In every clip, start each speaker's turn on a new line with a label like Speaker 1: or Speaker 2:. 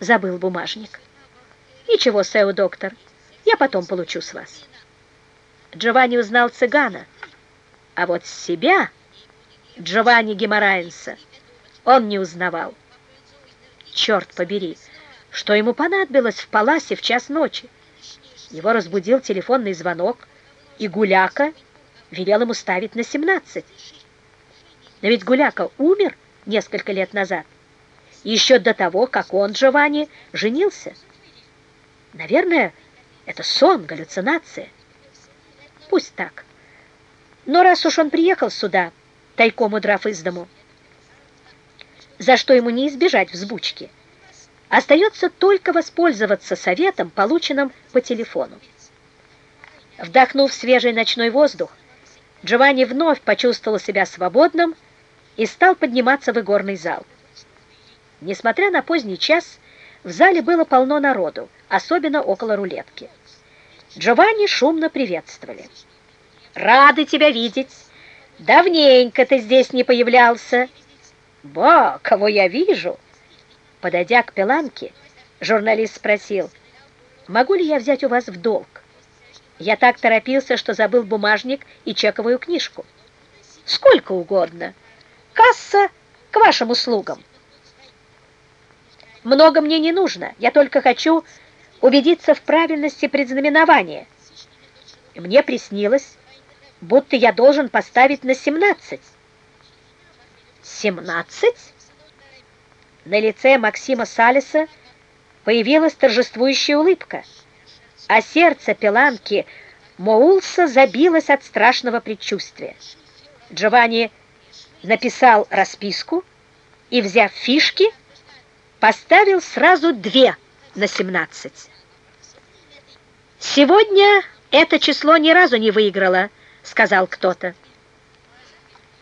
Speaker 1: забыл бумажник. Ничего, Сео, доктор, я потом получу с вас. Джованни узнал цыгана, а вот себя, Джованни Геморраенса, он не узнавал. Черт побери, что ему понадобилось в паласе в час ночи? Его разбудил телефонный звонок, и Гуляка велел ему ставить на 17. Но ведь Гуляка умер несколько лет назад, еще до того, как он, Джованни, женился. Наверное, это сон, галлюцинация. Пусть так. Но раз уж он приехал сюда, тайком удрав из дому, за что ему не избежать взбучки, остается только воспользоваться советом, полученным по телефону. Вдохнув свежий ночной воздух, Джованни вновь почувствовал себя свободным и стал подниматься в игорный зал. Несмотря на поздний час, в зале было полно народу, особенно около рулетки. Джованни шумно приветствовали. «Рады тебя видеть! Давненько ты здесь не появлялся!» «Ба, кого я вижу!» Подойдя к Пеланке, журналист спросил, «Могу ли я взять у вас в долг?» Я так торопился, что забыл бумажник и чековую книжку. «Сколько угодно. Касса к вашим услугам». «Много мне не нужно. Я только хочу убедиться в правильности предзнаменования. Мне приснилось, будто я должен поставить на 17. 17? На лице Максима Салиса появилась торжествующая улыбка, а сердце Пеланки Моулса забилось от страшного предчувствия. Джованни написал расписку и, взяв фишки, поставил сразу две на 17. «Сегодня это число ни разу не выиграло», — сказал кто-то.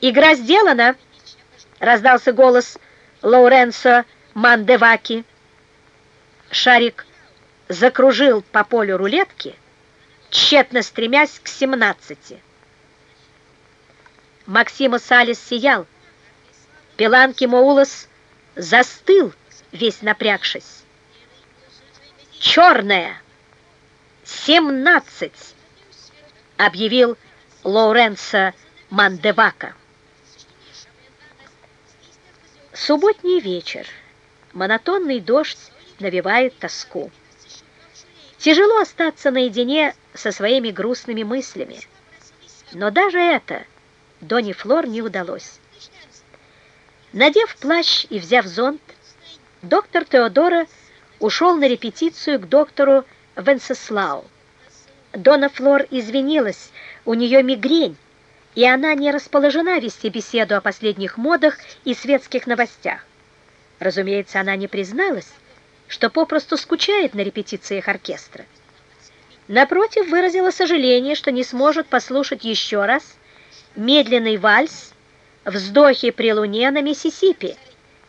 Speaker 1: «Игра сделана», — раздался голос Лоуренсо Мандеваки. Шарик закружил по полю рулетки, тщетно стремясь к 17. Максима Салис сиял. Пеланки Моулос застыл, весь напрягшись. «Черная! Семнадцать!» — объявил Лоуренцо Мандевака. Субботний вечер. Монотонный дождь навевает тоску. Тяжело остаться наедине со своими грустными мыслями. Но даже это Дони Флор не удалось. Надев плащ и взяв зонт, доктор Теодора ушел на репетицию к доктору Венсеслау. Дона Флор извинилась, у нее мигрень, и она не расположена вести беседу о последних модах и светских новостях. Разумеется, она не призналась, что попросту скучает на репетициях оркестра. Напротив, выразила сожаление, что не сможет послушать еще раз медленный вальс «Вздохи при луне на Миссисипи»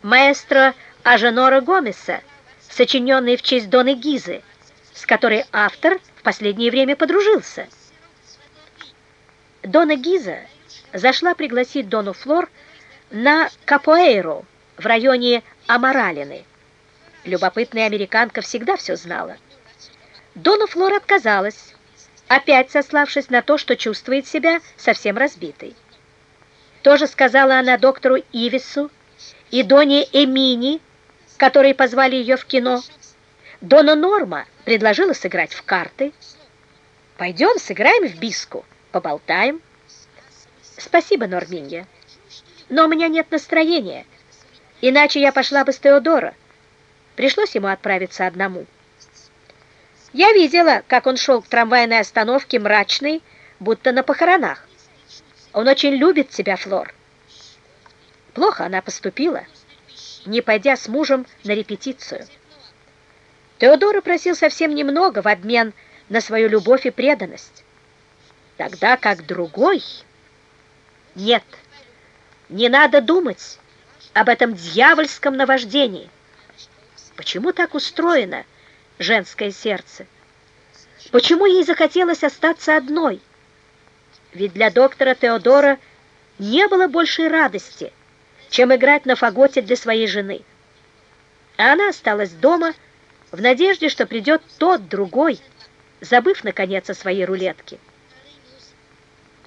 Speaker 1: маэстро Аженора Гомеса, сочиненный в честь Доны Гизы, с которой автор в последнее время подружился. Дона Гиза зашла пригласить Дону Флор на Капоэйру в районе Амаралины. Любопытная американка всегда все знала. Дона Флор отказалась, опять сославшись на то, что чувствует себя совсем разбитой. Тоже сказала она доктору Ивису и Доне Эмини, которые позвали ее в кино. Дона Норма предложила сыграть в карты. «Пойдем сыграем в биску, поболтаем». «Спасибо, Норминья, но у меня нет настроения, иначе я пошла бы с Теодора. Пришлось ему отправиться одному». Я видела, как он шел к трамвайной остановке мрачный, будто на похоронах. Он очень любит тебя, Флор. Плохо она поступила не пойдя с мужем на репетицию. Теодора просил совсем немного в обмен на свою любовь и преданность. Тогда как другой... Нет, не надо думать об этом дьявольском наваждении. Почему так устроено женское сердце? Почему ей захотелось остаться одной? Ведь для доктора Теодора не было большей радости, чем играть на фаготе для своей жены. А она осталась дома в надежде, что придет тот другой, забыв, наконец, о своей рулетке.